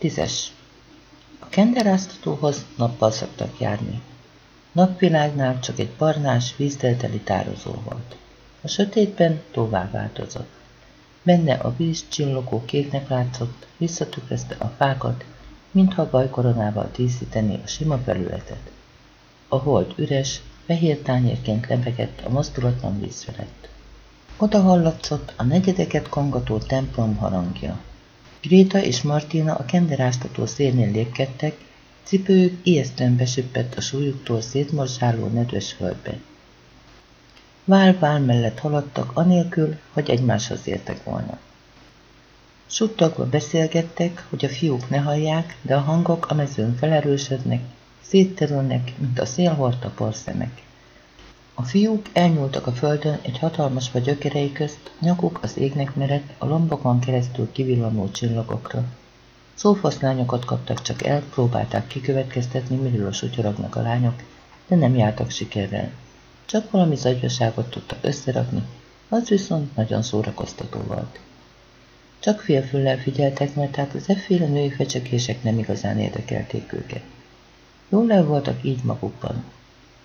Tízes. A kenderáztatóhoz nappal szoktak járni. Napvilágnál csak egy barnás, vízdelteli tározó volt. A sötétben tóvá változott. Benne a víz csillogó kéknek látszott, visszatükrözte a fákat, mintha gajkoronával díszíteni a sima felületet. A hold üres, fehér tányérként lebegett a mozdulatlan víz felett. Oda hallatszott a negyedeket kongató templom harangja. Gréta és Martina a kenderáztató szélnél lépkedtek, cipőjük ijesztően besüppett a súlyuktól szétmorzsáló nedves földbe. Vál-vál mellett haladtak, anélkül, hogy egymáshoz értek volna. Suttogva beszélgettek, hogy a fiúk ne hallják, de a hangok a mezőn felerősödnek, szétterülnek, mint a szél hordta porszemek. A fiúk elnyúltak a földön egy hatalmas vagy gyökerei közt, nyakuk az égnek merett, a lombokon keresztül kivillanó csillagokra. Szófaszlányokat kaptak csak el, próbálták kikövetkeztetni, miről sutyorognak a lányok, de nem jártak sikerrel. Csak valami zagyvaságot tudtak összerakni, az viszont nagyon szórakoztató volt. Csak félfüllel figyeltek, mert hát az efféle női fecsekések nem igazán érdekelték őket. Jól el voltak így magukban.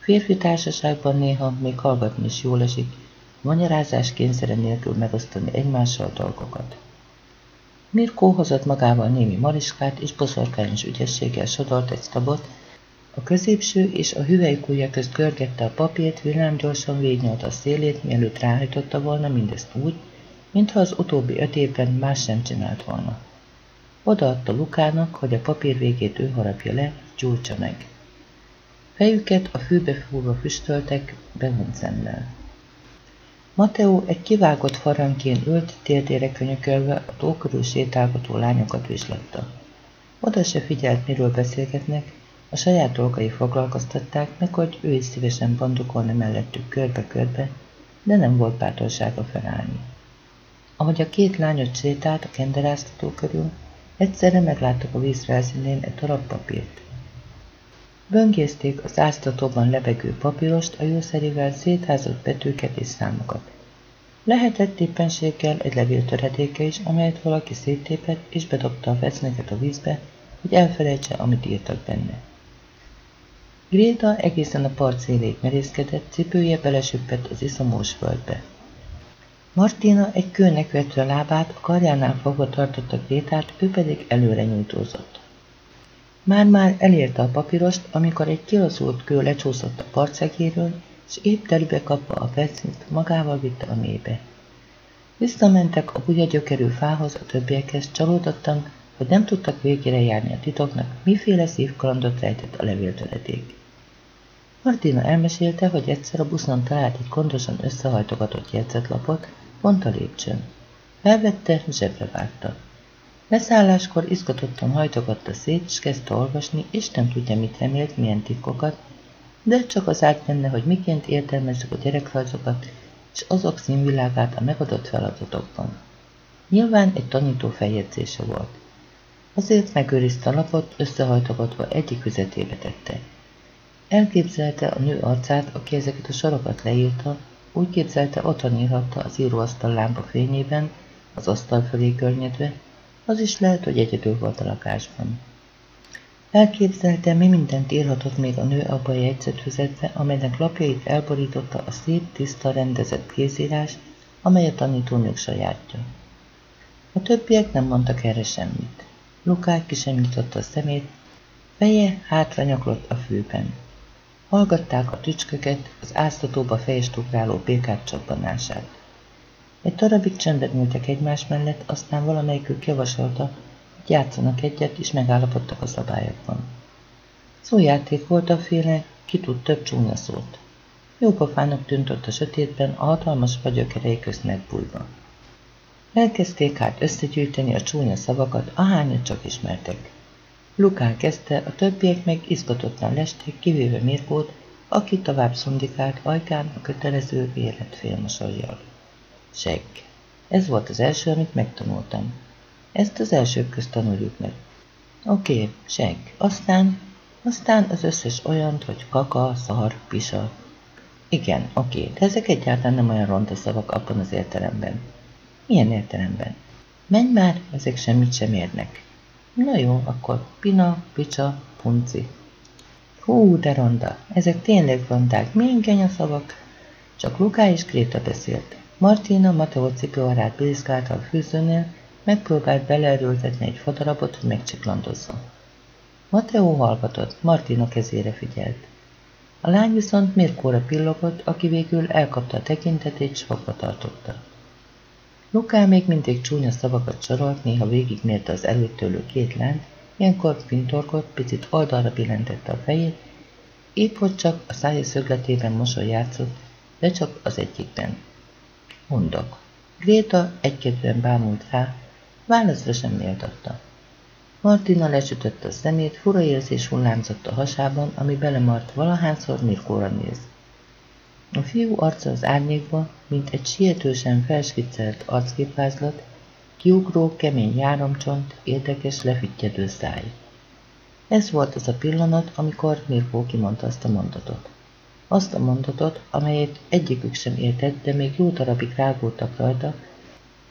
Férfi társaságban néha még hallgatni is jól esik, magyarázás kényszere nélkül megosztani egymással dolgokat. Mirkó hozott magával némi mariskát, és boszorkányos ügyességgel sodort egy stabot, a középső és a hüvelykújja közt görgette a papírt, villámgyorsan végnyolt a szélét, mielőtt ráhajtotta volna mindezt úgy, mintha az utóbbi öt évben más sem csinált volna. Odaadta Lukának, hogy a papír végét ő harapja le, gyújtsa meg. Fejüket a fűbe fúrva füstöltek, behunyt szemmel. Mateo egy kivágott farankén ült, térdére könyökölve a tó körül sétálgató lányokat vizslatta. Oda se figyelt, miről beszélgetnek, a saját dolgai foglalkoztatták meg, hogy ő is szívesen bandukolna mellettük körbe-körbe, de nem volt bátorsága felállni. Ahogy a két lányot sétált a kenderáztató körül, egyszerre megláttak a víz egy darab papírt. Böngészték az áztatóban lebegő papírost, a jószerivel szétházott betűket és számokat. Lehetett éppenséggel egy levéltöredéke is, amelyet valaki széttépett, és bedobta a fecneket a vízbe, hogy elfelejtse, amit írtak benne. Gréta egészen a part széléig merészkedett, cipője belesüppett az iszomós földbe. Martina egy kőnek vetve lábát, a karjánál fogva tartotta Grétát, ő pedig előre nyújtózott. Már-már elérte a papírost, amikor egy kilazult kő lecsúszott a partszegéről, és épp terübe kapva a percint, magával vitte a mélybe. Visszamentek a gyökerű fához a többiekhez, csalódottan, hogy nem tudtak végére járni a titoknak, miféle szívkalandot rejtett a levéltöredék. Martina elmesélte, hogy egyszer a buszon talált egy gondosan összehajtogatott jegyzetlapot, pont a lépcsőn. Felvette, zsebre vágta. Leszálláskor izgatottan hajtogatta szét, és kezdte olvasni, és nem tudja, mit remélt, milyen titkokat, de csak az állt benne, hogy miként értelmezzük a gyerekrajzokat, és azok színvilágát a megadott feladatokban. Nyilván egy tanító feljegyzése volt. Azért megőrizte a lapot, összehajtogatva egyik üzetébe tette. Elképzelte a nő arcát, aki ezeket a sorokat leírta, úgy képzelte, otthon írhatta az íróasztal lámpa fényében, az asztal fölé környedve, az is lehet, hogy egyedül volt a lakásban. Elképzelte, mi mindent írhatott még a nő abba a jegyzetfüzetbe, amelynek lapjait elborította a szép, tiszta, rendezett kézírás, amely a tanítónők sajátja. A többiek nem mondtak erre semmit. Lukák ki sem nyitotta a szemét, feje hátra nyaklott a fűben. Hallgatták a tücsköket, az áztatóba fejest ugráló békák csappanását. Egy darabig csendben ültek egymás mellett, aztán valamelyikük javasolta, hogy játszanak egyet, és megállapodtak a szabályokban. Szójáték volt a féle, ki tud több csúnya szót. Jópofának tűnt ott a sötétben, a hatalmas vagyökerei közt megbújva. Elkezdték hát összegyűjteni a csúnya szavakat, ahányat csak ismertek. Lukán kezdte, a többiek meg izgatottan lesték, kivéve Mirkót, aki tovább szundikált ajkán a kötelező élet félmosolyjal. Segg. Ez volt az első, amit megtanultam. Ezt az elsők közt tanuljuk meg. Oké, okay, segg. Aztán, aztán az összes olyant, hogy kaka, szar, pisa. Igen, oké, okay, de ezek egyáltalán nem olyan ronda szavak abban az értelemben. Milyen értelemben? Menj már, ezek semmit sem érnek. Na jó, akkor Pina, Picsa, Punci. Hú, de ronda, ezek tényleg rondák, milyen szavak. Csak Luká és Kréta beszélt. Martina Mateo cipőarát brizgálta a fűzőnél, megpróbált beleerőltetni egy fadarabot, hogy megcsiklandozzon. Mateo hallgatott, Martina kezére figyelt. A lány viszont Mirkóra pillogott, aki végül elkapta a tekintetét, és fogva tartotta. Luká még mindig csúnya szavakat sorolt, néha végigmérte az előttőlő két lányt, ilyenkor pintorgott, picit oldalra billentette a fejét, épp hogy csak a szája szögletében mosoly játszott, de csak az egyikben. Mondok. Gréta egy-kettően bámult rá, válaszra sem méltatta. Martina lesütötte a szemét, fura érzés hullámzott a hasában, ami belemart valahányszor Mirkóra néz. A fiú arca az árnyékba, mint egy sietősen felskiccelt arcképvázlat, kiugró, kemény járomcsont, érdekes, lefittyedő száj. Ez volt az a pillanat, amikor Mirkó kimondta azt a mondatot. Azt a mondatot, amelyet egyikük sem értett, de még jó darabig rágultak rajta,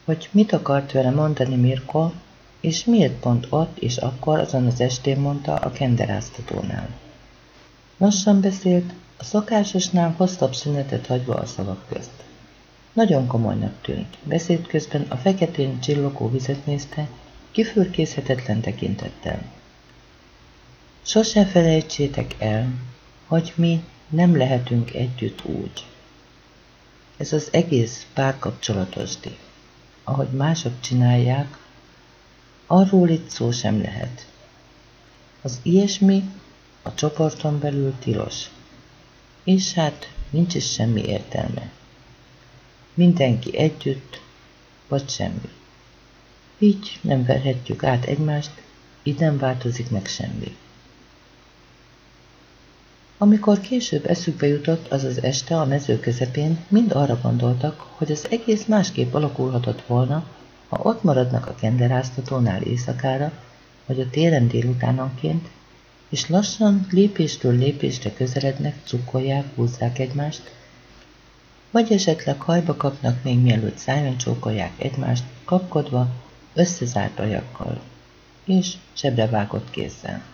hogy mit akart vele mondani Mirko, és miért pont ott és akkor azon az estén mondta a kenderáztatónál. Lassan beszélt, a szokásosnál hosszabb szünetet hagyva a szavak közt. Nagyon komolynak tűnt. Beszéd közben a feketén csillogó vizet nézte, kifürkészhetetlen tekintettel. Sose felejtsétek el, hogy mi nem lehetünk együtt úgy. Ez az egész párkapcsolatosdi. Ahogy mások csinálják, arról itt szó sem lehet. Az ilyesmi a csoporton belül tilos. És hát nincs is semmi értelme. Mindenki együtt, vagy semmi. Így nem verhetjük át egymást, így nem változik meg semmi. Amikor később eszükbe jutott az az este a mező közepén, mind arra gondoltak, hogy az egész másképp alakulhatott volna, ha ott maradnak a kenderáztatónál éjszakára, vagy a téren délutánonként, és lassan lépéstől lépésre közelednek, cukkolják, húzzák egymást, vagy esetleg hajba kapnak még mielőtt szájon csókolják egymást, kapkodva, összezárt ajakkal, és sebrevágott kézzel.